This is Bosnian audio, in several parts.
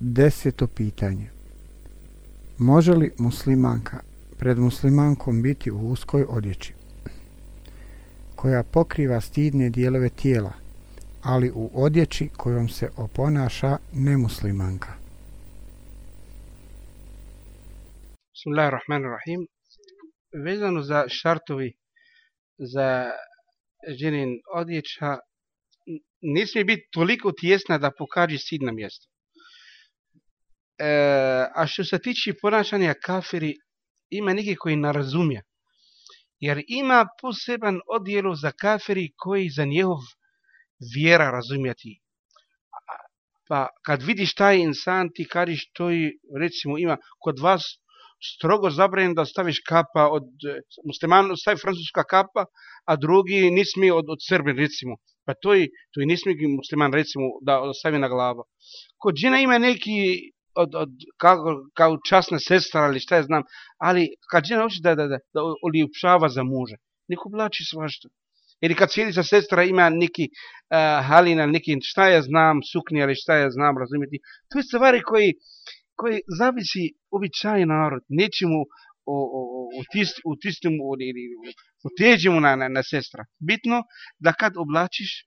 Deseto pitanje. Može li muslimanka pred muslimankom biti u uskoj odjeći, koja pokriva stidne dijelove tijela, ali u odjeći kojom se oponaša nemuslimanka? Bismillahirrahmanirrahim. Vezano za šartovi za ženin odjeća, ne smije biti toliko tjesna da pokaže sidna mjesto. E, a što se tiče ponašanja kafiri, ima neki koji ne razumije. Jer ima poseban odjelo za kafiri koji za njehov vjera razumijeti. Pa kad vidiš taj insan, ti kadiš to i recimo ima kod vas strogo zabranjeno da staviš kapa od e, muslimana, stavi francuska kapa, a drugi nismi od, od srbin recimo. Pa to i, to i nismi musliman recimo da stavi na glavu. Kod žena ima neki od, od, kao, kao časna sestra ili šta je znam, ali kad žena hoće da, da, da, da uljepšava za muža, neko oblači svašta. Ili kad sjedi sa sestra ima neki uh, halina, neki šta ja znam, suknje ili šta ja znam, razumijeti. To je stvari koji, koji zavisi običaj narod, nećemo utisnemo ili uteđemo na, na, na sestra. Bitno da kad oblačiš,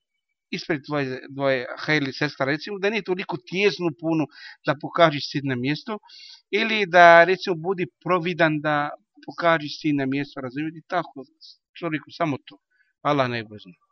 ispred tvoje, tvoje hajli sestra, recimo, da nije toliko tjesnu puno da pokažiš si na mjesto, ili da, recimo, budi providan da pokažiš si na mjesto, razumijeti, tako, čovjeku samo to. Allah najbolje